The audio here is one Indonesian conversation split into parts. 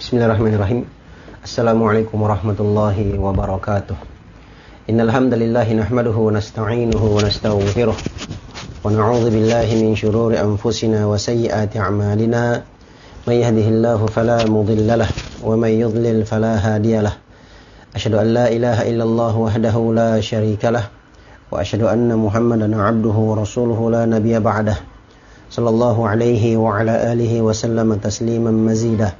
Bismillahirrahmanirrahim. Assalamualaikum warahmatullahi wabarakatuh. Innal hamdalillah nahmaduhu wa nasta'inuhu wa nastaghfiruh wa na'udzu billahi min shururi anfusina wa sayyiati a'malina. May yahdihillahu fala mudilla lahu wa may yudlil fala hadiya lahu. Asyhadu an la ilaha illallah wahdahu la syarika lah wa asyhadu anna Muhammadan 'abduhu wa rasuluhu la nabiyya ba'dah. Sallallahu alaihi wa ala alihi wa sallama tasliman mazidah.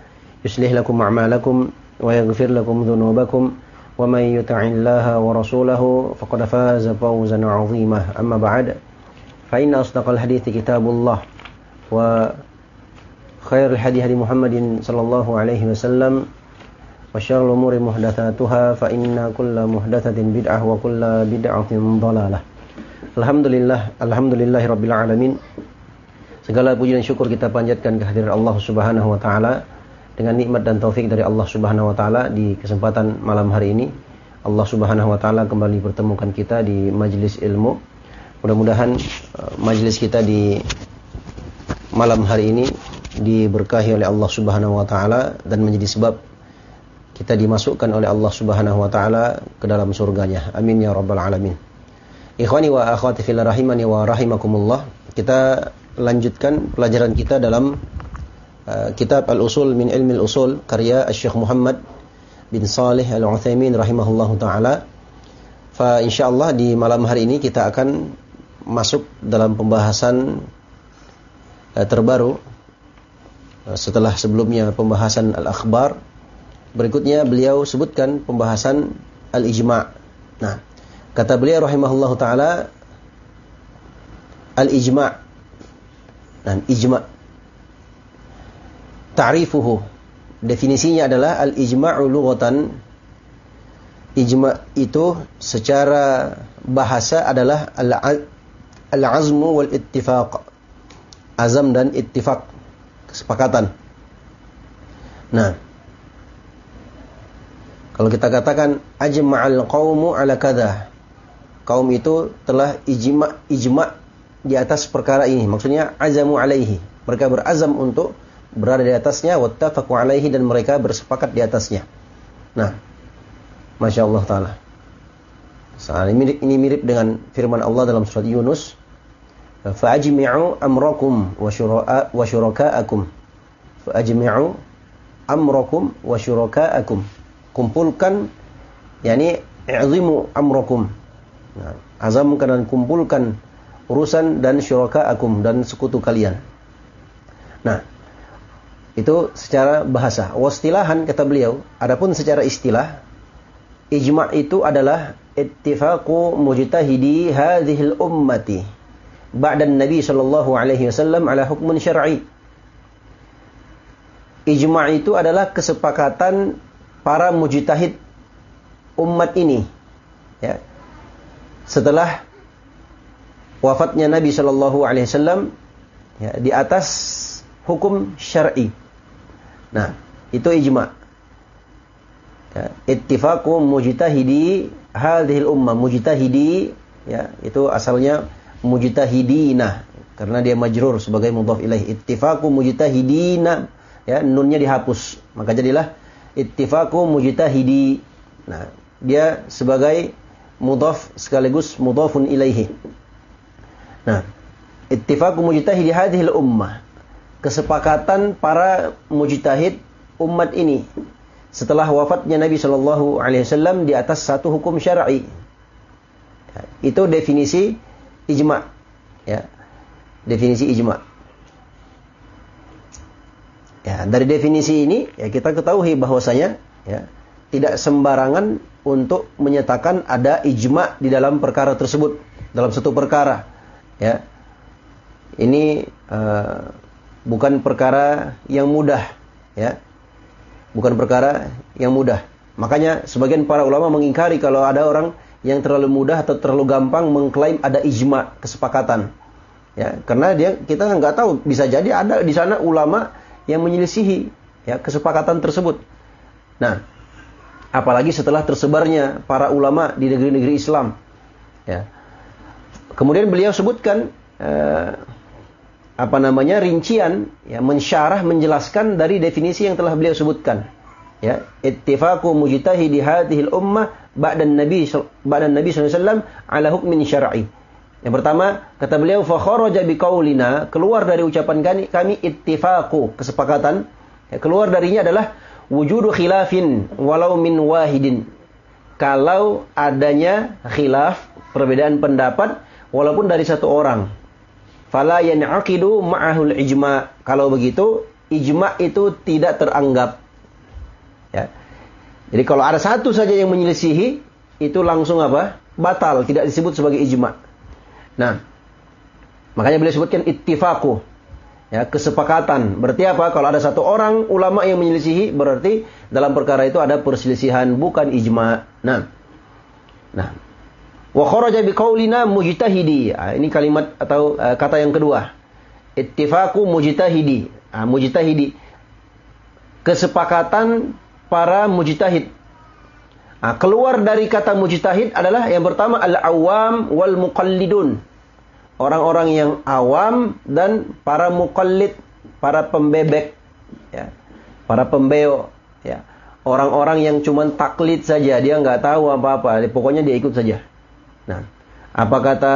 يصلح لكم أعمالكم ويغفر لكم ذنوبكم ومن يطع الله ورسوله فقد فاز فوزا عظيما أما بعد فإن أصدق الحديث كتاب الله وخير الحديث هدي محمد صلى الله عليه وسلم وشر الأمور محدثاتها فإن كل محدثة بدعة وكل بدعة ضلالة Alhamdulillah, Alhamdulillah Rabbil Alamin Segala puji dan syukur kita panjatkan kehadiran Allah Subhanahu Wa Taala dengan nikmat dan taufik dari Allah Subhanahu wa taala di kesempatan malam hari ini Allah Subhanahu wa taala kembali pertemukan kita di majelis ilmu. Mudah-mudahan uh, majelis kita di malam hari ini diberkahi oleh Allah Subhanahu wa taala dan menjadi sebab kita dimasukkan oleh Allah Subhanahu wa taala ke dalam surganya. Amin ya rabbal alamin. Ikhwani wa akhwati fillah rahimani wa rahimakumullah. Kita lanjutkan pelajaran kita dalam Uh, kitab Al-Usul min Ilmi Al-Usul karya Syekh Muhammad bin Salih Al-Utsaimin rahimahullahu taala. Fa insyaallah di malam hari ini kita akan masuk dalam pembahasan uh, terbaru uh, setelah sebelumnya pembahasan al-akhbar. Berikutnya beliau sebutkan pembahasan al-ijma'. Nah, kata beliau rahimahullahu taala al-ijma' dan ijma' ta'rifuhu. Definisinya adalah al-ijma'u lughatan. Ijma' itu secara bahasa adalah al-azmu wal ittifaq azam dan ittifaq. Kesepakatan. Nah. Kalau kita katakan ajma'al qaumu ala kadha. Kaum itu telah ijma' ijma' di atas perkara ini. Maksudnya azamu alaihi. Mereka berazam untuk berada di atasnya wattafaqu alaihi dan mereka bersepakat di atasnya. Nah, Masya Allah Ta'ala. Ini, ini mirip dengan firman Allah dalam surat Yunus. Fa'ajmi'u amrakum wa syuraka'akum. Fa'ajmi'u amrakum wa syuraka'akum. Kumpulkan, yakni i'zimu amrakum. Nah, azamkan dan kumpulkan urusan dan syuraka'akum dan sekutu kalian. Nah, itu secara bahasa. Wastilahan kata beliau, adapun secara istilah ijma' itu adalah ittifaqu mujtahidi hadhil ummati ba'da Nabi sallallahu alaihi wasallam ala hukmun syar'i. Ijma' itu adalah kesepakatan para mujtahid umat ini ya. Setelah wafatnya Nabi sallallahu alaihi wasallam ya, di atas hukum syar'i. Nah, itu ijma. Ya, ittifaqu mujtahidi hadhil ummah mujtahidi ya itu asalnya mujtahidina karena dia majrur sebagai mudhaf ilaih. Ittifaqu mujtahidina ya nunnya dihapus. Maka jadilah ittifaqu mujtahidi. Nah dia sebagai mudhaf sekaligus mudhafun ilaihi. Nah ittifaqu mujtahidi hadhil ummah kesepakatan para mujtahid umat ini setelah wafatnya Nabi Shallallahu Alaihi Wasallam di atas satu hukum syar'i. Ya, itu definisi ijma. Ya, definisi ijma. Ya, dari definisi ini ya kita ketahui bahwasanya ya tidak sembarangan untuk menyatakan ada ijma di dalam perkara tersebut dalam satu perkara. Ya, ini uh, bukan perkara yang mudah ya bukan perkara yang mudah. Makanya sebagian para ulama mengingkari kalau ada orang yang terlalu mudah atau terlalu gampang mengklaim ada ijma kesepakatan. Ya, karena dia kita nggak tahu bisa jadi ada di sana ulama yang menyelisihi ya kesepakatan tersebut. Nah, apalagi setelah tersebarnya para ulama di negeri-negeri Islam. Ya. Kemudian beliau sebutkan eh, apa namanya rincian ya mensyarah menjelaskan dari definisi yang telah beliau sebutkan. Ya ittifaqu mujtahidi hadhihi ummah ba'da nabi ba'da nabi sallallahu ala hukmin syar'i. Yang pertama kata beliau fa kharaja biqaulina keluar dari ucapan kami kami ittifaqu kesepakatan. Ya, keluar darinya adalah wujudu khilafin walau min wahidin. Kalau adanya khilaf perbedaan pendapat walaupun dari satu orang fala yan'aqidu ma'ahul ijma kalau begitu ijma itu tidak teranggap Ya. Jadi kalau ada satu saja yang menyelisihi, itu langsung apa? Batal, tidak disebut sebagai ijma. Nah, makanya beliau sebutkan ittifaku. Ya, kesepakatan. Berarti apa? Kalau ada satu orang ulama yang menyelisihi, berarti dalam perkara itu ada perselisihan, bukan ijma. Nah, nah, wa kharaja biqaulina mujtahidi. Nah, ini kalimat atau uh, kata yang kedua. Ittifaku mujtahidi. Nah, mujtahidi. Kesepakatan para mujtahid. Nah, keluar dari kata mujtahid adalah yang pertama al-awam wal muqallidun. Orang-orang yang awam dan para muqallid, para pembebek ya. Para pembeo ya. Orang-orang yang cuma taklid saja, dia nggak tahu apa-apa, pokoknya dia ikut saja. Nah, apa kata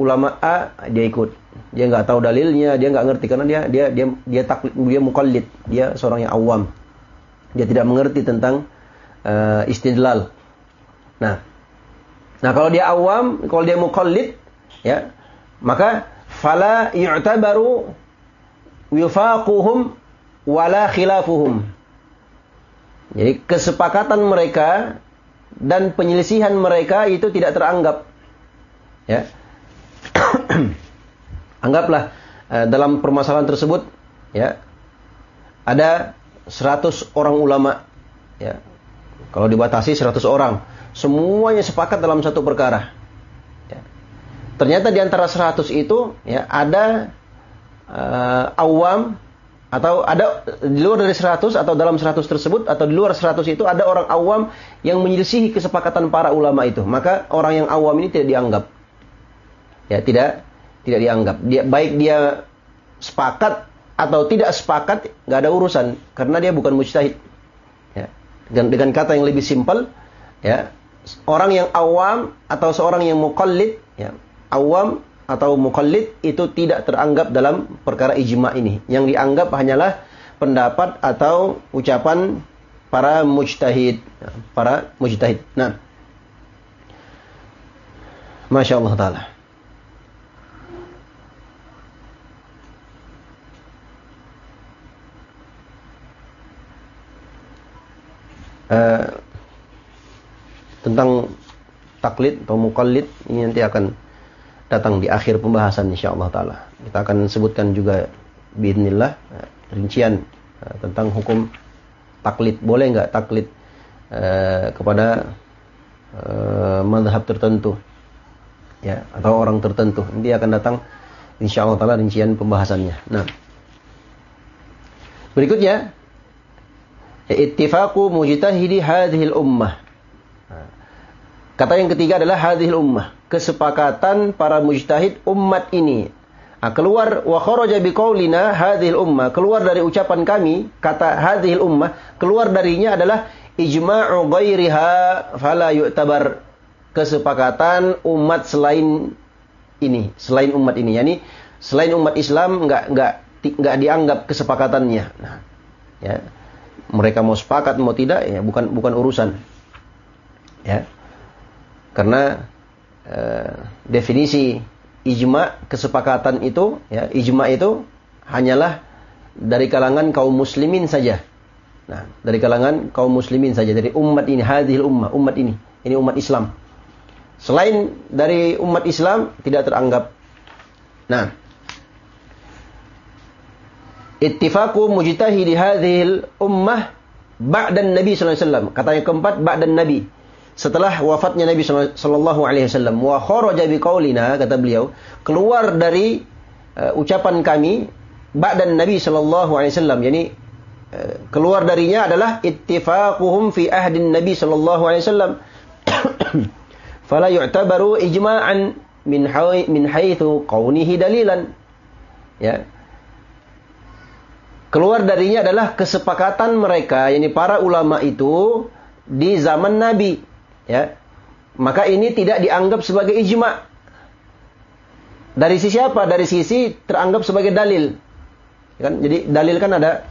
ulama A, dia ikut. Dia nggak tahu dalilnya, dia nggak ngerti karena dia dia dia dia taklid, dia mukallid, dia seorang yang awam. Dia tidak mengerti tentang uh, istidlal. Nah, nah kalau dia awam, kalau dia mukallid, ya, maka fala yu'tabaru wifaquhum wala khilafuhum. Jadi kesepakatan mereka dan penyelisihan mereka itu tidak teranggap. Ya. Anggaplah uh, dalam permasalahan tersebut ya ada 100 orang ulama ya. Kalau dibatasi 100 orang, semuanya sepakat dalam satu perkara. Ya. Ternyata di antara 100 itu ya ada uh, awam atau ada di luar dari 100 atau dalam 100 tersebut atau di luar 100 itu ada orang awam yang menyelisihi kesepakatan para ulama itu. Maka orang yang awam ini tidak dianggap. Ya, tidak tidak dianggap. Dia baik dia sepakat atau tidak sepakat nggak ada urusan karena dia bukan mujtahid. Ya. Dan dengan kata yang lebih simpel, ya orang yang awam atau seorang yang mukallid, ya awam atau mukallid itu tidak teranggap dalam perkara ijma ini. Yang dianggap hanyalah pendapat atau ucapan para mujtahid, para mujtahid. Nah, masya Allah taala. uh, tentang taklid atau mukallid ini nanti akan datang di akhir pembahasan insyaallah taala. Kita akan sebutkan juga uh, rincian uh, tentang hukum taklid. Boleh nggak taklid uh, kepada uh, madhab tertentu ya atau orang tertentu. Nanti akan datang insyaallah taala rincian pembahasannya. Nah, berikutnya ittifaqu mujtahidi hadhil ummah. Kata yang ketiga adalah hadhil ummah, kesepakatan para mujtahid umat ini. Nah, keluar wa kharaja biqaulina hadhil ummah, keluar dari ucapan kami kata hadhil ummah, keluar darinya adalah ijma'u ghairiha fala yu'tabar. Kesepakatan umat selain ini, selain umat ini. Yani selain umat Islam enggak enggak enggak dianggap kesepakatannya. Nah, ya mereka mau sepakat mau tidak ya bukan bukan urusan ya karena eh, definisi ijma kesepakatan itu ya ijma itu hanyalah dari kalangan kaum muslimin saja nah dari kalangan kaum muslimin saja dari umat ini hadhil ummah umat ini ini umat Islam selain dari umat Islam tidak teranggap nah ittifaqu mujtahidi hadhil ummah ba'dan Nabi sallallahu alaihi wasallam. Kata yang keempat ba'dan Nabi. Setelah wafatnya Nabi sallallahu alaihi wasallam, wa kharaja biqaulina kata beliau, keluar dari uh, ucapan kami ba'dan Nabi sallallahu alaihi wasallam, yakni uh, keluar darinya adalah ittifaquhum fi ahdin Nabi sallallahu alaihi wasallam. Fala yu'tabaru ijma'an min hay min haitsu kaunihi dalilan. Ya, keluar darinya adalah kesepakatan mereka yakni para ulama itu di zaman Nabi ya. Maka ini tidak dianggap sebagai ijma. Dari sisi apa? Dari sisi teranggap sebagai dalil. Kan? Jadi dalil kan ada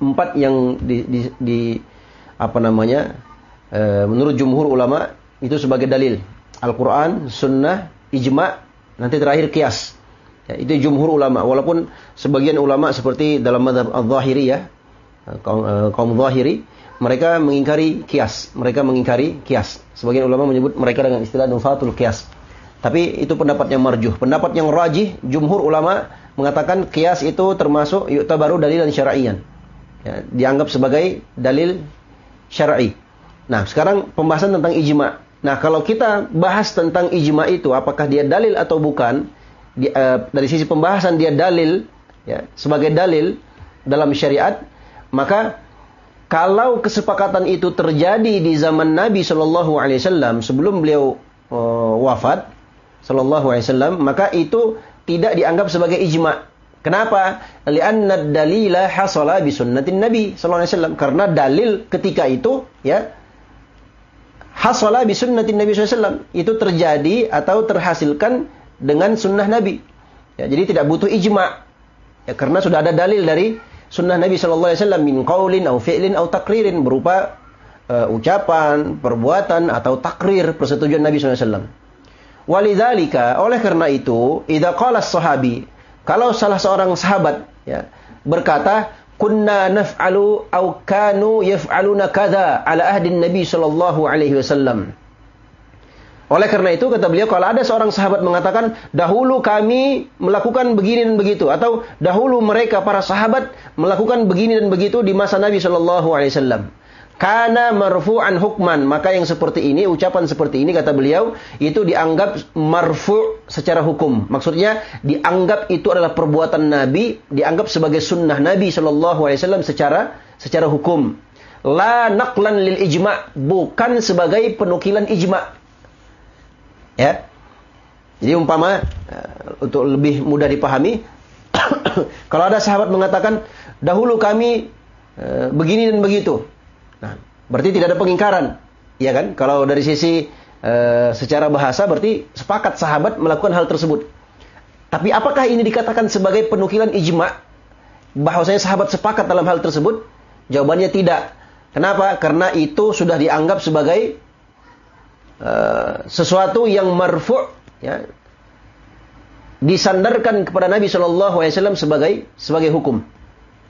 empat yang di, di, di apa namanya e, menurut jumhur ulama itu sebagai dalil. Al-Quran, Sunnah, Ijma, nanti terakhir kias. Ya, itu jumhur ulama. Walaupun sebagian ulama seperti dalam madhab al-zahiri ya, kaum, uh, kaum zahiri, mereka mengingkari kias. Mereka mengingkari kias. Sebagian ulama menyebut mereka dengan istilah nufatul kias. Tapi itu pendapat yang marjuh. Pendapat yang rajih, jumhur ulama mengatakan kias itu termasuk baru dalil dan syar'iyan. Ya, dianggap sebagai dalil syar'i. Nah, sekarang pembahasan tentang ijma. Nah, kalau kita bahas tentang ijma itu, apakah dia dalil atau bukan? di, uh, dari sisi pembahasan dia dalil ya sebagai dalil dalam syariat maka kalau kesepakatan itu terjadi di zaman Nabi Shallallahu Alaihi Wasallam sebelum beliau uh, wafat Shallallahu Alaihi Wasallam maka itu tidak dianggap sebagai ijma. Kenapa? Lianna dalila hasala bi sunnatin Nabi Shallallahu Alaihi Wasallam karena dalil ketika itu ya hasala bi sunnatin Nabi Sallallahu Alaihi Wasallam itu terjadi atau terhasilkan dengan sunnah Nabi. Ya, jadi tidak butuh ijma. Ya, karena sudah ada dalil dari sunnah Nabi Shallallahu Alaihi Wasallam min qaulin atau fi'lin atau takririn berupa uh, ucapan, perbuatan atau takrir persetujuan Nabi Shallallahu Alaihi Wasallam. Walidzalika, oleh karena itu, idza qala sahabi, kalau salah seorang sahabat ya, berkata, kunna naf'alu au kanu yaf'aluna kadza ala ahdin Nabi sallallahu alaihi wasallam. Oleh karena itu kata beliau kalau ada seorang sahabat mengatakan dahulu kami melakukan begini dan begitu atau dahulu mereka para sahabat melakukan begini dan begitu di masa Nabi Shallallahu Alaihi Wasallam. Karena marfu'an hukman maka yang seperti ini ucapan seperti ini kata beliau itu dianggap marfu' secara hukum. Maksudnya dianggap itu adalah perbuatan Nabi, dianggap sebagai sunnah Nabi Shallallahu Alaihi Wasallam secara secara hukum. La naqlan lil ijma bukan sebagai penukilan ijma Ya. Jadi umpama uh, untuk lebih mudah dipahami, kalau ada sahabat mengatakan dahulu kami uh, begini dan begitu, nah berarti tidak ada pengingkaran, ya kan? Kalau dari sisi uh, secara bahasa berarti sepakat sahabat melakukan hal tersebut. Tapi apakah ini dikatakan sebagai penukilan ijma? Bahwasanya sahabat sepakat dalam hal tersebut? Jawabannya tidak. Kenapa? Karena itu sudah dianggap sebagai Eh, sesuatu yang marfu' ya disandarkan kepada Nabi Shallallahu Alaihi Wasallam sebagai sebagai hukum.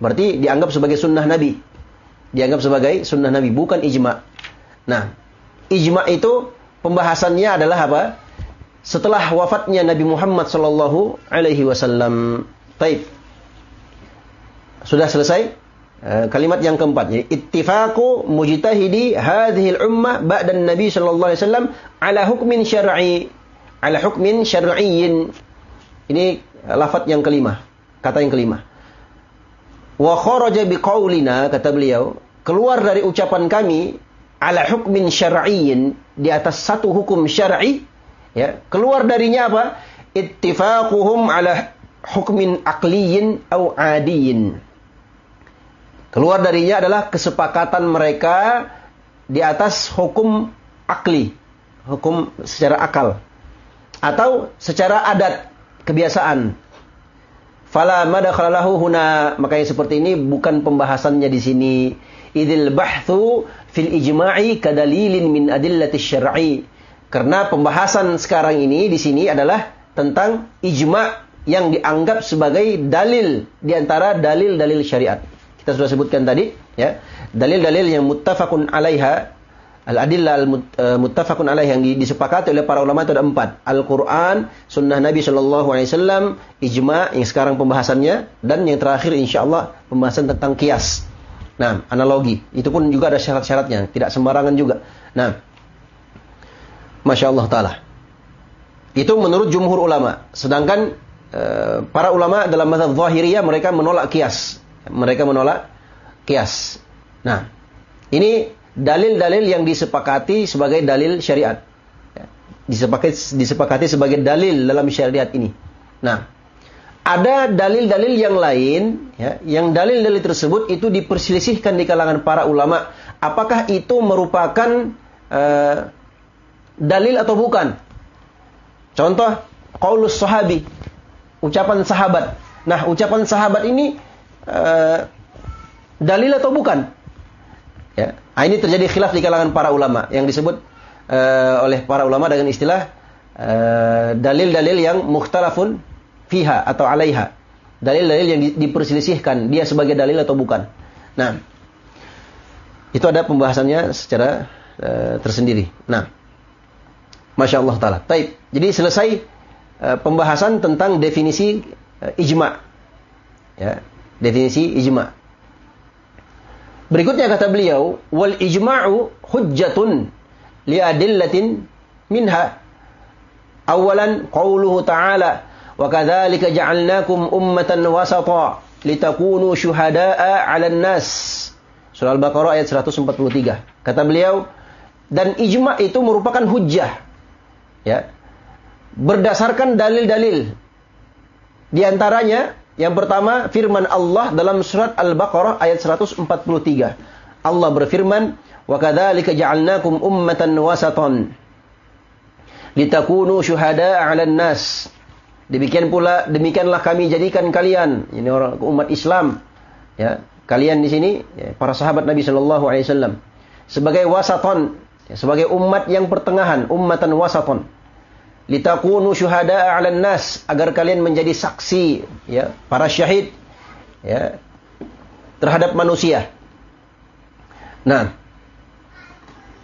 Berarti dianggap sebagai sunnah Nabi. Dianggap sebagai sunnah Nabi, bukan ijma. Nah, ijma itu pembahasannya adalah apa? Setelah wafatnya Nabi Muhammad Shallallahu Alaihi Wasallam. Taib. Sudah selesai? Eh, kalimat yang keempat jadi ittifaqu mujtahidi hadhil ummah ba'da nabi sallallahu alaihi wasallam ala hukmin syar'i ala hukmin syar'iyyin. Ini lafaz yang kelima kata yang kelima. Wa kharaja biqaulina kata beliau keluar dari ucapan kami ala hukmin syar'iyyin di atas satu hukum syar'i ya keluar darinya apa? Ittifaquhum ala hukmin aqliyyin au adiyyin Keluar darinya adalah kesepakatan mereka di atas hukum akli, hukum secara akal atau secara adat, kebiasaan. Fala madakhalahu huna, makanya seperti ini bukan pembahasannya di sini. Idil bahthu fil ijma'i kadalilin min adillati syar'i. Karena pembahasan sekarang ini di sini adalah tentang ijma' yang dianggap sebagai dalil di antara dalil-dalil syariat. Kita sudah sebutkan tadi, ya. Dalil-dalil yang muttafaqun alaiha Al-adillah al-muttafaqun alaih yang disepakati oleh para ulama itu ada empat. Al-Quran, sunnah Nabi Shallallahu Alaihi Wasallam, ijma yang sekarang pembahasannya, dan yang terakhir insya Allah pembahasan tentang kias. Nah, analogi. Itu pun juga ada syarat-syaratnya, tidak sembarangan juga. Nah, Masya Allah Ta'ala. Itu menurut jumhur ulama. Sedangkan e, para ulama dalam mazhab zahiriyah mereka menolak kias. Mereka menolak kias. Nah, ini dalil-dalil yang disepakati sebagai dalil syariat. Ya, disepakati, disepakati sebagai dalil dalam syariat ini. Nah, ada dalil-dalil yang lain, ya, yang dalil-dalil tersebut itu diperselisihkan di kalangan para ulama. Apakah itu merupakan uh, dalil atau bukan? Contoh, qaulus sahabi, ucapan sahabat. Nah, ucapan sahabat ini uh, dalil atau bukan? Ya, nah, ini terjadi khilaf di kalangan para ulama yang disebut uh, oleh para ulama dengan istilah dalil-dalil uh, yang mukhtalafun fiha atau alaiha. Dalil-dalil yang diperselisihkan dia sebagai dalil atau bukan. Nah, itu ada pembahasannya secara uh, tersendiri. Nah, masya Allah taala. Taib. Jadi selesai uh, pembahasan tentang definisi uh, ijma. Ya, definisi ijma. Berikutnya kata beliau, wal ijma'u hujjatun li adillatin minha. Awalan qauluhu ta'ala Wa kadzalika ja'alnakum ummatan wasata litakunu syuhada'a 'alan nas. Surah Al-Baqarah ayat 143. Kata beliau, dan ijma itu merupakan hujjah. Ya. Berdasarkan dalil-dalil. Di antaranya yang pertama firman Allah dalam surat Al-Baqarah ayat 143. Allah berfirman, "Wa kadzalika ja'alnakum ummatan wasatan litakunu syuhada'a 'alan nas." Demikian pula demikianlah kami jadikan kalian ini orang umat Islam ya kalian di sini ya, para sahabat Nabi Shallallahu Alaihi Wasallam sebagai wasaton ya, sebagai umat yang pertengahan ummatan wasaton litakunu syuhada 'alan nas agar kalian menjadi saksi ya para syahid ya terhadap manusia. Nah,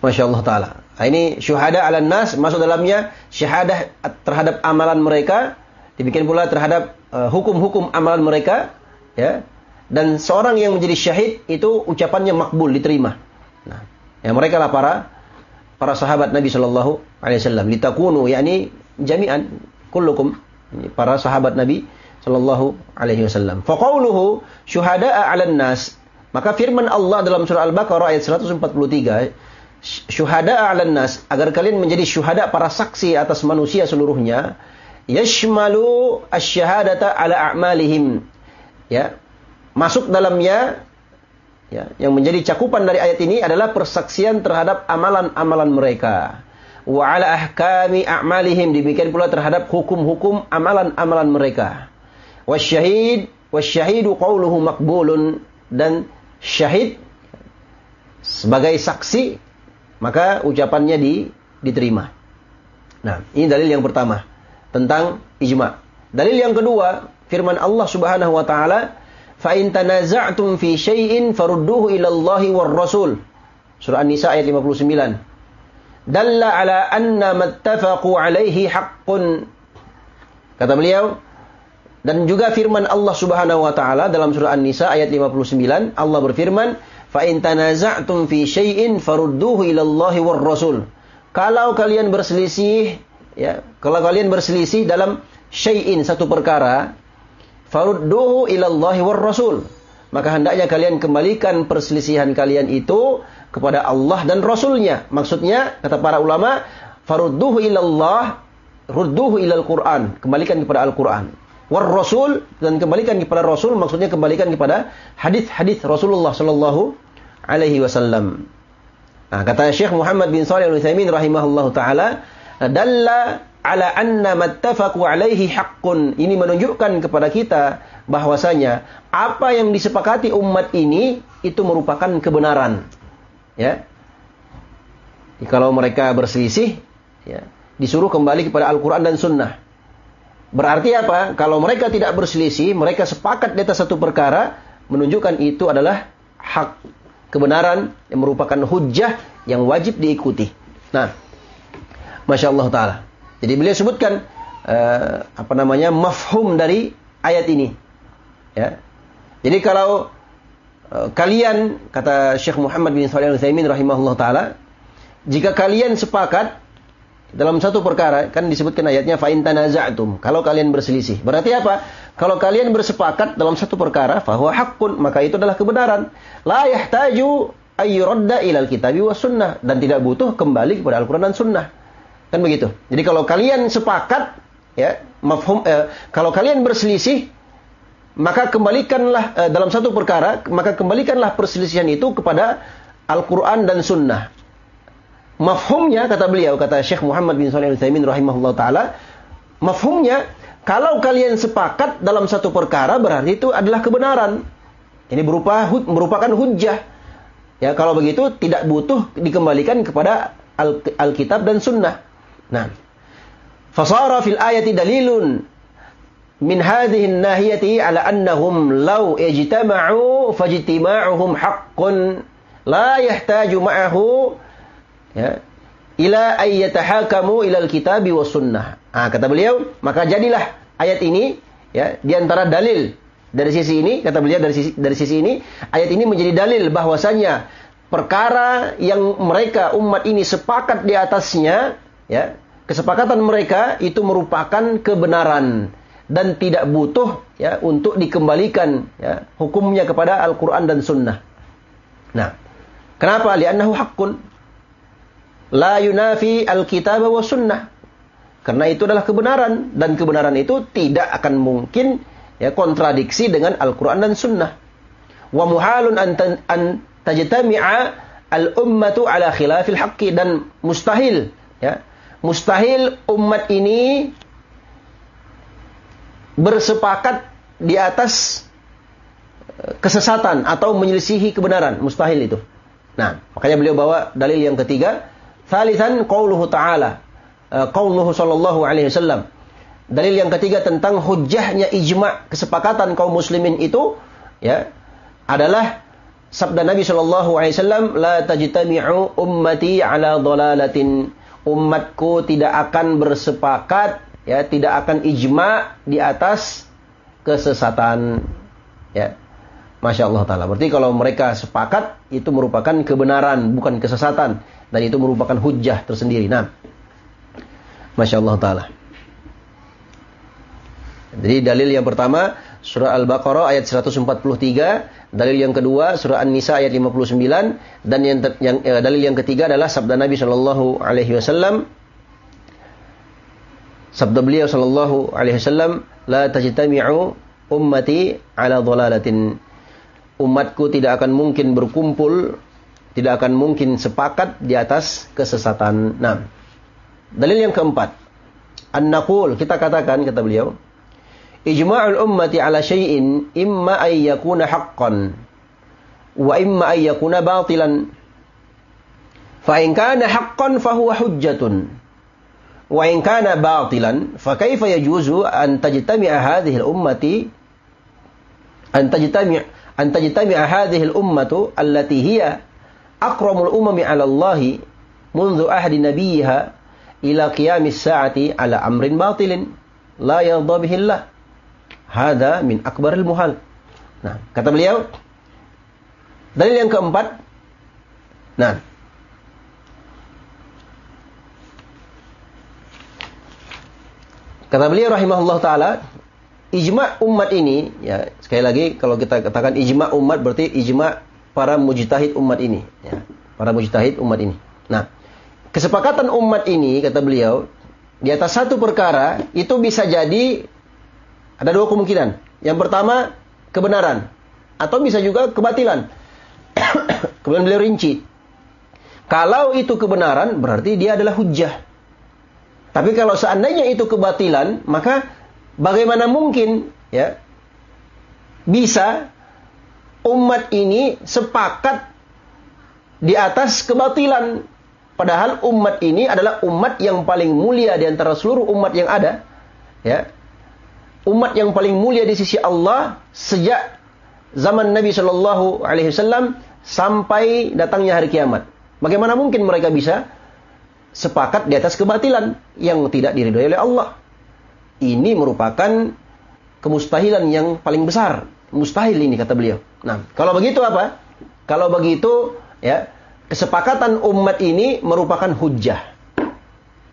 masya Allah taala. Nah, ini syuhada 'alan nas masuk dalamnya syahadah terhadap amalan mereka Demikian pula terhadap uh, hukum-hukum uh, amalan mereka, ya. Dan seorang yang menjadi syahid itu ucapannya makbul diterima. Nah, ya mereka lah para para sahabat Nabi Shallallahu Alaihi Wasallam. Litakunu, yakni jami'an kullukum para sahabat Nabi Shallallahu Alaihi Wasallam. Faqauluhu syuhada'a 'alan nas. Maka firman Allah dalam surah Al-Baqarah ayat 143 syuhada 'alan nas agar kalian menjadi syuhada para saksi atas manusia seluruhnya yashmalu asyhadata ala a'malihim. Ya. Masuk dalamnya ya, yang menjadi cakupan dari ayat ini adalah persaksian terhadap amalan-amalan mereka. Wa ala ahkami a'malihim demikian pula terhadap hukum-hukum amalan-amalan mereka. Wasyahid wasyahidu qawluhu makbulun dan syahid sebagai saksi maka ucapannya di, diterima. Nah, ini dalil yang pertama tentang ijma. Dalil yang kedua, firman Allah Subhanahu wa taala, "Fa in tanaza'tum fi farudduhu ila Allah war Rasul." Surah An-Nisa ayat 59. Dalla ala anna mattafaqu alaihi haqqun. Kata beliau, dan juga firman Allah Subhanahu wa taala dalam surah An-Nisa ayat 59, Allah berfirman, "Fa in tanaza'tum fi farudduhu ila Allah war Rasul." Kalau kalian berselisih ya kalau kalian berselisih dalam syai'in satu perkara farudduhu ilallahi war rasul. Maka hendaknya kalian kembalikan perselisihan kalian itu kepada Allah dan Rasulnya. Maksudnya kata para ulama farudduhu ilallah rudduhu ilal Quran. Kembalikan kepada Al-Quran. War rasul dan kembalikan kepada Rasul maksudnya kembalikan kepada hadis-hadis Rasulullah sallallahu alaihi wasallam. Nah kata Syekh Muhammad bin Shalih Al-Utsaimin rahimahullahu taala dalla ala anna mattafaqu alaihi haqqun. Ini menunjukkan kepada kita bahwasanya apa yang disepakati umat ini itu merupakan kebenaran. Ya. Kalau mereka berselisih, ya, disuruh kembali kepada Al-Quran dan Sunnah. Berarti apa? Kalau mereka tidak berselisih, mereka sepakat di atas satu perkara, menunjukkan itu adalah hak kebenaran yang merupakan hujah yang wajib diikuti. Nah, Masya Allah Ta'ala. Jadi beliau sebutkan uh, apa namanya mafhum dari ayat ini. Ya. Jadi kalau eh, kalian kata Syekh Muhammad bin Shalih Al-Utsaimin rahimahullah taala, jika kalian sepakat dalam satu perkara kan disebutkan ayatnya fa in tanaza'tum. Kalau kalian berselisih. Berarti apa? Kalau kalian bersepakat dalam satu perkara fahuwa haqqun maka itu adalah kebenaran. La yahtaju ayyuradda ilal kitabi was sunnah. Dan tidak butuh kembali kepada Al-Qur'an dan sunnah kan begitu jadi kalau kalian sepakat ya mafhum eh, kalau kalian berselisih maka kembalikanlah eh, dalam satu perkara maka kembalikanlah perselisihan itu kepada Al-Qur'an dan sunnah Mafhumnya kata beliau kata Syekh Muhammad bin Shalih Al-Utsaimin rahimahullah taala, mafhumnya kalau kalian sepakat dalam satu perkara berarti itu adalah kebenaran. Ini berupa merupakan hujjah. Ya, kalau begitu tidak butuh dikembalikan kepada Alkitab dan Sunnah. Nah, fasara fil ayati dalilun min hadhihi nahiyati ala annahum law ijtama'u fajtima'uhum haqqun la yahtaju ma'ahu ya ila ayyatahakamu ilal kitabi was sunnah. Ah, kata beliau, maka jadilah ayat ini ya di antara dalil dari sisi ini kata beliau dari sisi dari sisi ini ayat ini menjadi dalil bahwasanya perkara yang mereka umat ini sepakat di atasnya ya kesepakatan mereka itu merupakan kebenaran dan tidak butuh ya untuk dikembalikan ya hukumnya kepada Al-Qur'an dan Sunnah. Nah, kenapa? Li'annahu haqqun la yunafi alkitab wa sunnah. Karena itu adalah kebenaran dan kebenaran itu tidak akan mungkin ya kontradiksi dengan Al-Qur'an dan sunnah. Wa muhalun an, an tajtami'a al-ummatu ala khilafil haqqi dan mustahil ya. Mustahil umat ini bersepakat di atas eh, kesesatan atau menyelisihi kebenaran, mustahil itu. Nah, makanya beliau bawa dalil yang ketiga, Thalithan qauluhu ta'ala. Uh, qauluhu sallallahu alaihi wasallam. Dalil yang ketiga tentang hujahnya ijma kesepakatan kaum muslimin itu ya adalah sabda Nabi sallallahu alaihi wasallam la tajtami'u ummati ala dhalalatin umatku tidak akan bersepakat ya tidak akan ijma di atas kesesatan ya Masya Allah Ta'ala. Berarti kalau mereka sepakat, itu merupakan kebenaran, bukan kesesatan. Dan itu merupakan hujah tersendiri. Nah, Masya Allah Ta'ala. Jadi dalil yang pertama, surah Al-Baqarah ayat 143. Dalil yang kedua, surah An-Nisa ayat 59. Dan yang, yang eh, dalil yang ketiga adalah sabda Nabi Shallallahu Alaihi Wasallam. Sabda beliau Shallallahu Alaihi Wasallam, La tajtami'u ummati ala dhalalatin umatku tidak akan mungkin berkumpul, tidak akan mungkin sepakat di atas kesesatan. Nah, dalil yang keempat. An-naqul, kita katakan, kata beliau, إجماع الأمة على شيء إما أن يكون حقا وإما أن يكون باطلا. فإن كان حقا فهو حجة وإن كان باطلا فكيف يجوز أن تجتمع هذه الأمة؟ أن تجتمع أن تجتمع هذه الأمة التي هي أكرم الأمم على الله منذ أهل نبيها إلى قيام الساعة على أمر باطل لا يرضى به الله. Hada min akbaril muhal. Nah, kata beliau, dalil yang keempat, nah, Kata beliau rahimahullah taala, ijma umat ini ya sekali lagi kalau kita katakan ijma umat berarti ijma para mujtahid umat ini ya, para mujtahid umat ini. Nah, kesepakatan umat ini kata beliau di atas satu perkara itu bisa jadi ada dua kemungkinan. Yang pertama kebenaran. Atau bisa juga kebatilan. Kemudian beliau rinci. Kalau itu kebenaran berarti dia adalah hujah tapi kalau seandainya itu kebatilan maka Bagaimana mungkin ya bisa umat ini sepakat di atas kebatilan? Padahal umat ini adalah umat yang paling mulia di antara seluruh umat yang ada ya umat yang paling mulia di sisi Allah sejak zaman Nabi Shallallahu Alaihi Wasallam sampai datangnya hari kiamat bagaimana mungkin mereka bisa sepakat di atas kebatilan yang tidak diridhoi oleh Allah ini merupakan kemustahilan yang paling besar Mustahil ini kata beliau. Nah, kalau begitu apa? Kalau begitu ya, kesepakatan umat ini merupakan hujah.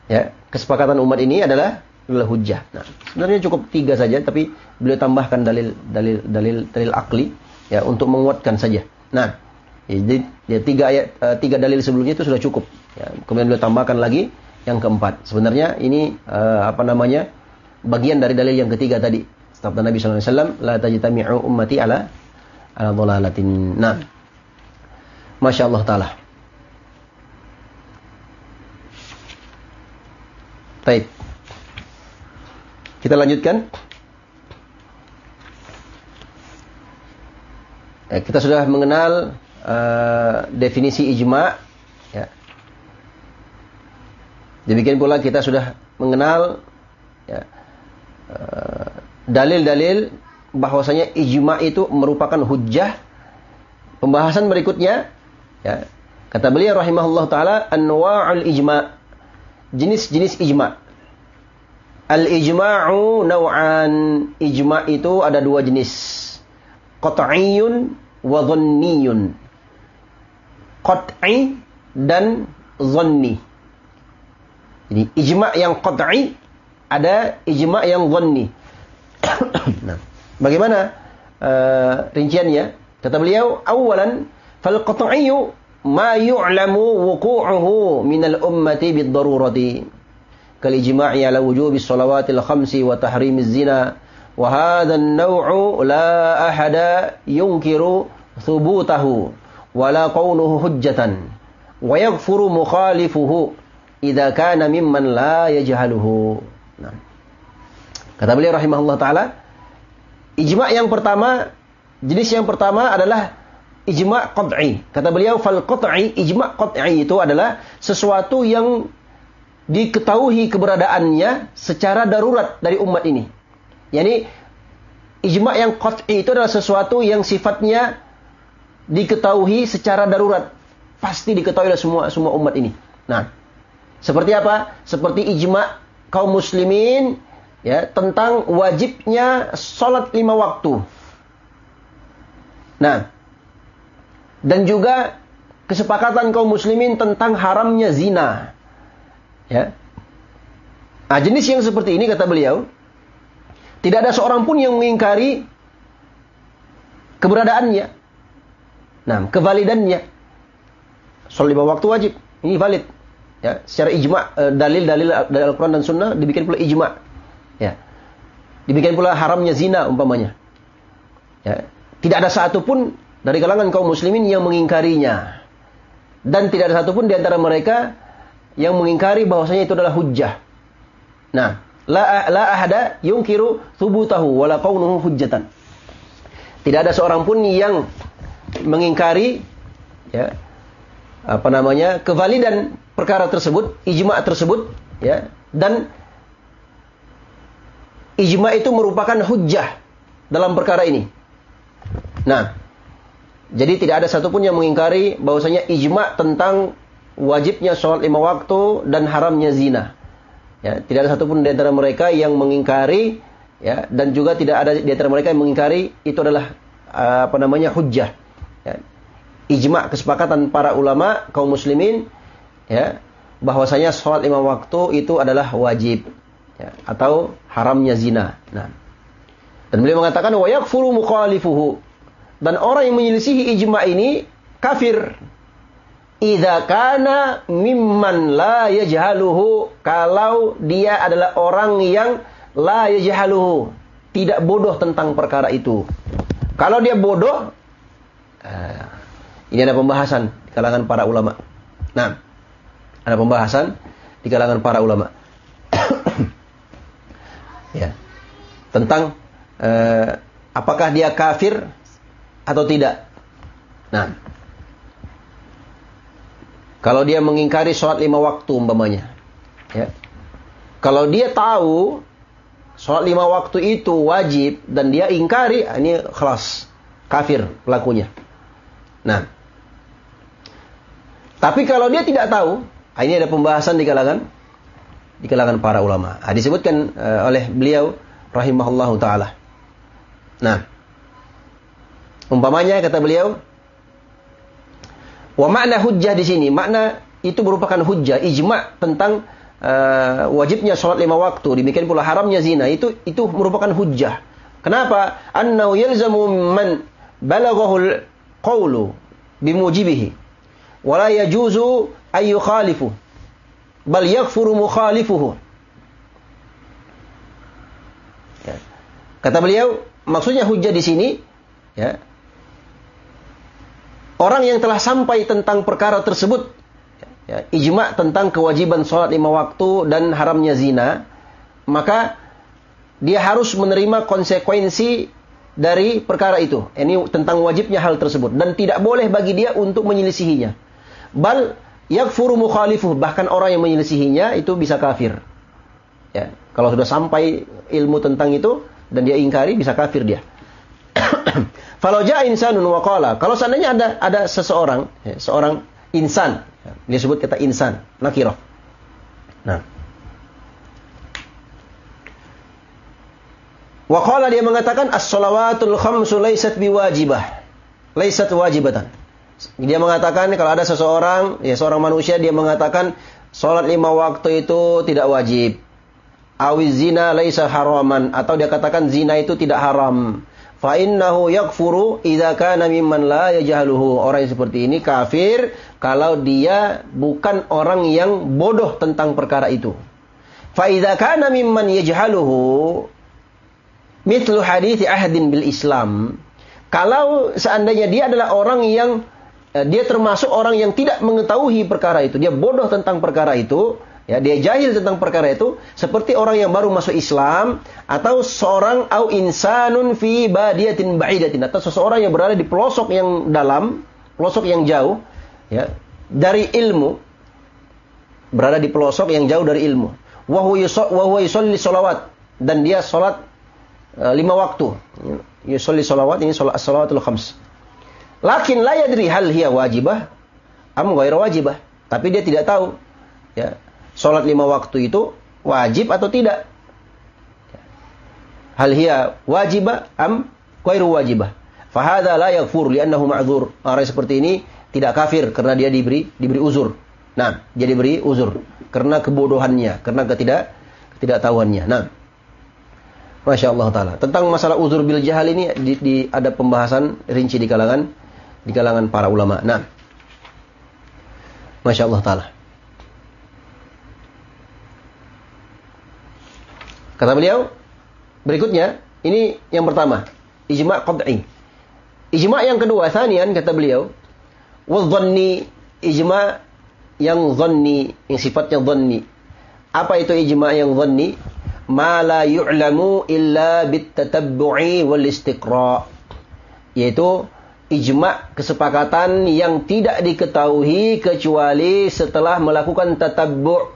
Ya, kesepakatan umat ini adalah adalah hujah. Nah, sebenarnya cukup tiga saja, tapi beliau tambahkan dalil dalil dalil dalil akli ya untuk menguatkan saja. Nah, jadi ya, tiga ayat uh, tiga dalil sebelumnya itu sudah cukup. Ya, kemudian beliau tambahkan lagi yang keempat. Sebenarnya ini uh, apa namanya bagian dari dalil yang ketiga tadi. Sabda Nabi Sallallahu Alaihi Wasallam, la tajtami'u ummati ala ala dhalalatin. Nah, masya Allah taala. Baik. Kita lanjutkan. Ya, kita sudah mengenal uh, definisi ijma. Ya. Demikian pula kita sudah mengenal ya, uh, dalil-dalil bahwasanya ijma itu merupakan hujjah. Pembahasan berikutnya, ya, kata beliau rahimahullah taala anwa'ul ijma, jenis-jenis ijma. Al-ijma'u naw'an. Ijma' itu ada dua jenis. Qat'iyun wa dhanniyun. Qat'i dan dhanni. Jadi ijma' yang qat'i ada ijma' yang dhanni. nah, bagaimana uh, rinciannya? Kata beliau, awalan fal qat'iyyu ma yu'lamu wuqu'uhu min al-ummati bid-darurati kal ala wujubi salawatil khamsi wa tahrimiz zina wa hadha naw'u la ahada yunkiru thubutahu wa la qawluhu hujjatan wa yaghfuru mukhalifuhu kana mimman kata beliau rahimahullah taala ijma' yang pertama jenis yang pertama adalah ijma' qad'i Kata beliau fal qad'i ijma' qad'i itu adalah sesuatu yang diketahui keberadaannya secara darurat dari umat ini. Yani ijma yang qat'i itu adalah sesuatu yang sifatnya diketahui secara darurat. Pasti diketahui oleh semua semua umat ini. Nah, seperti apa? Seperti ijma kaum muslimin ya tentang wajibnya sholat lima waktu. Nah, dan juga kesepakatan kaum muslimin tentang haramnya zina. Ya. Nah, jenis yang seperti ini kata beliau, tidak ada seorang pun yang mengingkari keberadaannya. Nah, kevalidannya. Soal lima waktu wajib, ini valid. Ya, secara ijma eh, dalil-dalil dari Al-Qur'an dan Sunnah dibikin pula ijma. Ya. Dibikin pula haramnya zina umpamanya. Ya. Tidak ada satu pun dari kalangan kaum muslimin yang mengingkarinya. Dan tidak ada satu pun di antara mereka yang mengingkari bahwasanya itu adalah hujjah. Nah, la la ahada yungkiru thubutahu wala qawnuhu hujjatan. Tidak ada seorang pun yang mengingkari ya apa namanya kevalidan perkara tersebut, ijma tersebut ya dan ijma itu merupakan hujjah dalam perkara ini. Nah, jadi tidak ada satupun yang mengingkari bahwasanya ijma tentang wajibnya sholat lima waktu dan haramnya zina. Ya, tidak ada satupun di antara mereka yang mengingkari ya dan juga tidak ada di antara mereka yang mengingkari itu adalah uh, apa namanya hujjah. Ya. Ijma kesepakatan para ulama kaum muslimin ya bahwasanya sholat lima waktu itu adalah wajib ya, atau haramnya zina. Nah, dan beliau mengatakan wa yakfuru mukhalifuhu dan orang yang menyelisihi ijma ini kafir Idza kana mimman la yajhaluhu kalau dia adalah orang yang la yajhaluhu tidak bodoh tentang perkara itu. Kalau dia bodoh uh, ini ada pembahasan di kalangan para ulama. Nah, ada pembahasan di kalangan para ulama. ya. Tentang uh, apakah dia kafir atau tidak. Nah, kalau dia mengingkari sholat lima waktu umpamanya. Ya. Kalau dia tahu sholat lima waktu itu wajib dan dia ingkari, ah, ini kelas kafir pelakunya. Nah, tapi kalau dia tidak tahu, ah, ini ada pembahasan di kalangan di kalangan para ulama. Nah, disebutkan uh, oleh beliau rahimahullah taala. Nah, Umpamanya kata beliau, wa makna hujjah di sini, makna itu merupakan hujjah, ijma tentang uh, wajibnya sholat lima waktu, demikian pula haramnya zina, itu itu merupakan hujjah. Kenapa? Annahu yalzamu man balaghahu al-qawlu bimujibihi wa la yajuzu ay yukhalifu bal yakfuru mukhalifuhu. Ya. Kata beliau, maksudnya hujjah di sini ya. Orang yang telah sampai tentang perkara tersebut ya, ijma tentang kewajiban sholat lima waktu dan haramnya zina, maka dia harus menerima konsekuensi dari perkara itu. Ini tentang wajibnya hal tersebut dan tidak boleh bagi dia untuk menyelisihinya. Bal yakfuru mukhalifuh, bahkan orang yang menyelisihinya itu bisa kafir. Ya, kalau sudah sampai ilmu tentang itu dan dia ingkari bisa kafir dia. Kalau ja insanun wa qala, kalau seandainya ada ada seseorang, ya, seorang insan, ya, dia sebut kata insan, nakirah. Nah, Wa dia mengatakan as-salawatul khamsu laysat biwajibah. Laysat wajibatan. Dia mengatakan kalau ada seseorang, ya seorang manusia dia mengatakan salat lima waktu itu tidak wajib. Awiz zina laisa haraman atau dia katakan zina itu tidak haram. Fa innahu yakfuru idza kana mimman la yajhaluhu. Orang yang seperti ini kafir kalau dia bukan orang yang bodoh tentang perkara itu. Fa idza kana mimman yajhaluhu Mitlu hadis ahadin bil Islam. Kalau seandainya dia adalah orang yang eh, dia termasuk orang yang tidak mengetahui perkara itu, dia bodoh tentang perkara itu, ya dia jahil tentang perkara itu, seperti orang yang baru masuk Islam atau seorang au insanun fi badiyatin ba'idatin atau seseorang yang berada di pelosok yang dalam, pelosok yang jauh, ya dari ilmu, berada di pelosok yang jauh dari ilmu. Wa huwa yusalli salawat dan dia salat Eh, lima waktu. Yusolli salawat ini salat salawatul khams. Lakin la yadri hal hiya wajibah am ghairu wajibah. Tapi dia tidak tahu ya, salat lima waktu itu wajib atau tidak. Hal hiya wajibah am ghairu wajibah. Fahada la yaghfur li'annahu ma'dzur. Orang seperti ini tidak kafir karena dia diberi diberi uzur. Nah, dia diberi uzur karena kebodohannya, karena ketidak ketidaktahuannya. Nah, Masya Allah Taala. Tentang masalah uzur bil jahal ini di, di, ada pembahasan rinci di kalangan di kalangan para ulama. Nah, Masya Allah Taala. Kata beliau, berikutnya, ini yang pertama, ijma' qad'i. Ijma' yang kedua, thanian, kata beliau, wadhanni, ijma' yang dhanni, yang sifatnya dhanni. Apa itu ijma' yang dhanni? ma la yu'lamu illa bitatabbu'i wal istiqra yaitu ijma kesepakatan yang tidak diketahui kecuali setelah melakukan tatabbu'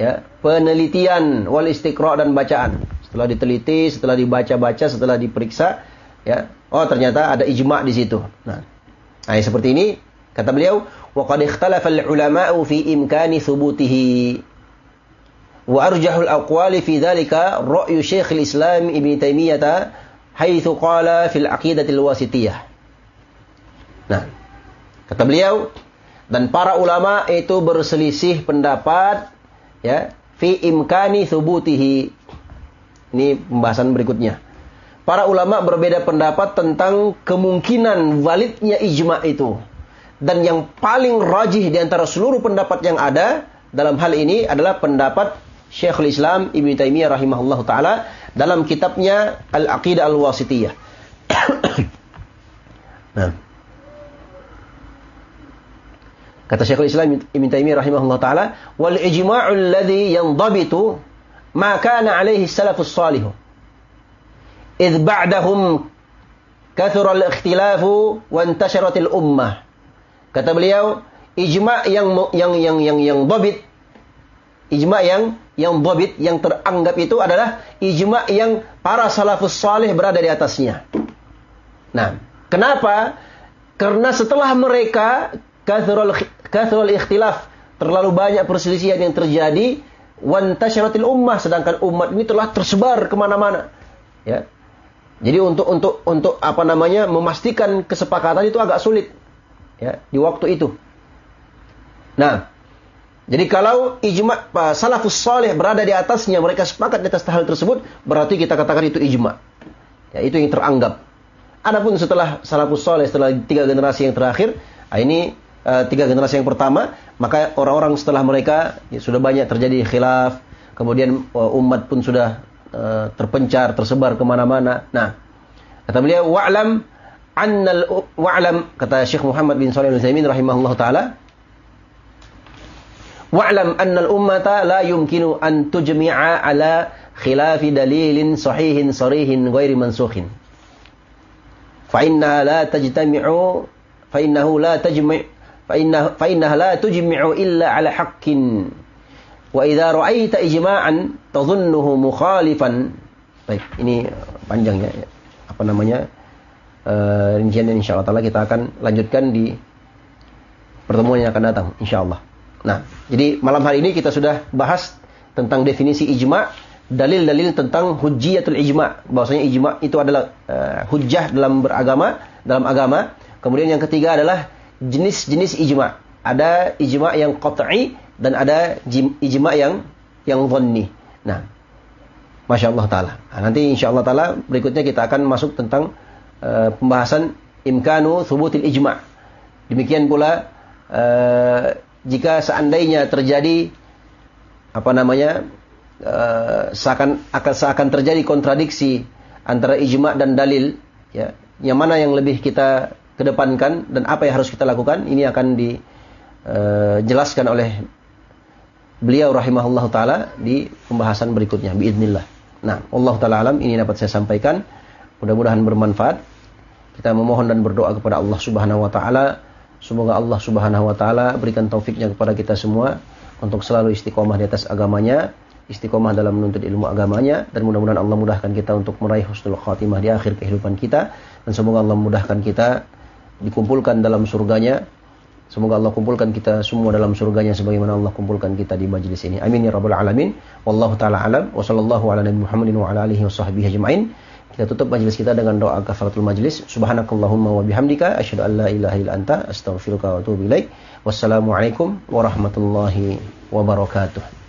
ya penelitian wal istiqra dan bacaan. Setelah diteliti setelah dibaca-baca setelah diperiksa ya oh ternyata ada ijma di situ. Nah nah seperti ini kata beliau wa qad ikhtalafa al ulama'u fi imkani thubutihi. Wa arjahul aqwali fi dhalika ra'yu Syekhul Islam Ibn Taimiyah haitsu qala fil aqidatil wasitiyah. Nah, kata beliau dan para ulama itu berselisih pendapat ya fi imkani thubutihi. Ini pembahasan berikutnya. Para ulama berbeda pendapat tentang kemungkinan validnya ijma itu. Dan yang paling rajih di antara seluruh pendapat yang ada dalam hal ini adalah pendapat Syekhul Islam Ibn Taimiyah rahimahullah taala dalam kitabnya Al-Aqidah Al-Wasitiyah. nah. Kata Syekhul Islam Ibn Taimiyah rahimahullah taala, "Wal ijma'u alladhi yandabitu ma kana alaihi salafus salih." إذ بعدهم كثر الاختلاف وانتشرت الأمة. Kata beliau, ijma' yang yang yang yang yang dabit ijma yang yang dobit, yang teranggap itu adalah ijma yang para salafus salih berada di atasnya. Nah, kenapa? Karena setelah mereka kathrul kathrul ikhtilaf, terlalu banyak perselisihan yang terjadi, wantasyaratil ummah, sedangkan umat ini telah tersebar ke mana-mana. Ya. Jadi untuk untuk untuk apa namanya memastikan kesepakatan itu agak sulit ya di waktu itu. Nah, jadi kalau ijma salafus saleh berada di atasnya, mereka sepakat di atas hal tersebut, berarti kita katakan itu ijma. Ya, itu yang teranggap. Adapun setelah salafus saleh setelah tiga generasi yang terakhir, nah ini uh, tiga generasi yang pertama, maka orang-orang setelah mereka ya, sudah banyak terjadi khilaf, kemudian uh, umat pun sudah uh, terpencar, tersebar ke mana-mana. Nah, kata beliau, wa'lam annal wa'lam kata Syekh Muhammad bin Shalih Al-Utsaimin rahimahullah taala wa'lam annal ummata la yumkinu an tujmi'a ala khilafi dalilin sahihin sarihin ghairi mansukhin fa inna la tajtami'u fa innahu la tajmi' innaha la tujmi'u illa ala haqqin. Wa idza ra'aita ijma'an tadhunnuhu mukhalifan. Baik ini panjang ya. Apa namanya? Uh, rincian insya Allah taala kita akan lanjutkan di pertemuan yang akan datang insya Allah. Nah, jadi malam hari ini kita sudah bahas tentang definisi ijma, dalil-dalil tentang hujjiyatul ijma, bahwasanya ijma itu adalah uh, hujjah dalam beragama, dalam agama. Kemudian yang ketiga adalah jenis-jenis ijma. Ada ijma yang qat'i dan ada ijma yang yang dhanni. Nah, Masya Allah Ta'ala. Nah, nanti insya Allah Ta'ala berikutnya kita akan masuk tentang uh, pembahasan imkanu thubutil ijma. Demikian pula uh, jika seandainya terjadi apa namanya uh, seakan akan seakan terjadi kontradiksi antara ijma dan dalil ya yang mana yang lebih kita kedepankan dan apa yang harus kita lakukan ini akan dijelaskan uh, oleh beliau rahimahullah taala di pembahasan berikutnya biidznillah. Nah, Allah taala alam ini dapat saya sampaikan. Mudah-mudahan bermanfaat. Kita memohon dan berdoa kepada Allah Subhanahu wa taala semoga Allah Subhanahu wa taala berikan taufiknya kepada kita semua untuk selalu istiqomah di atas agamanya, istiqomah dalam menuntut ilmu agamanya dan mudah-mudahan Allah mudahkan kita untuk meraih husnul khatimah di akhir kehidupan kita dan semoga Allah mudahkan kita dikumpulkan dalam surganya Semoga Allah kumpulkan kita semua dalam surganya sebagaimana Allah kumpulkan kita di majlis ini. Amin ya rabbal alamin. Wallahu taala alam wa sallallahu ala nabi Muhammadin wa ala alihi washabbihi ajmain. Kita tutup majelis kita dengan doa kafaratul majelis. Subhanakallahumma wa bihamdika asyhadu an la ilaha illa anta astaghfiruka wa atubu ilaik. Wassalamualaikum warahmatullahi wabarakatuh.